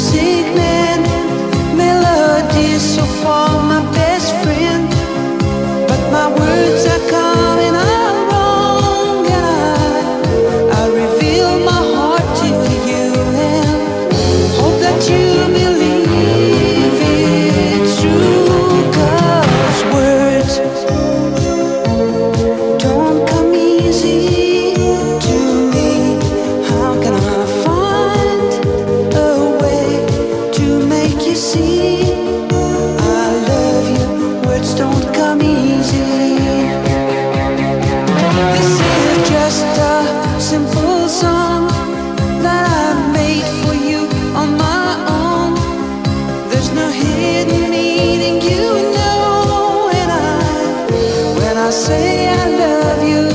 music simple song that I made for you on my own. There's no hidden meaning, you know, when I when I say I love you.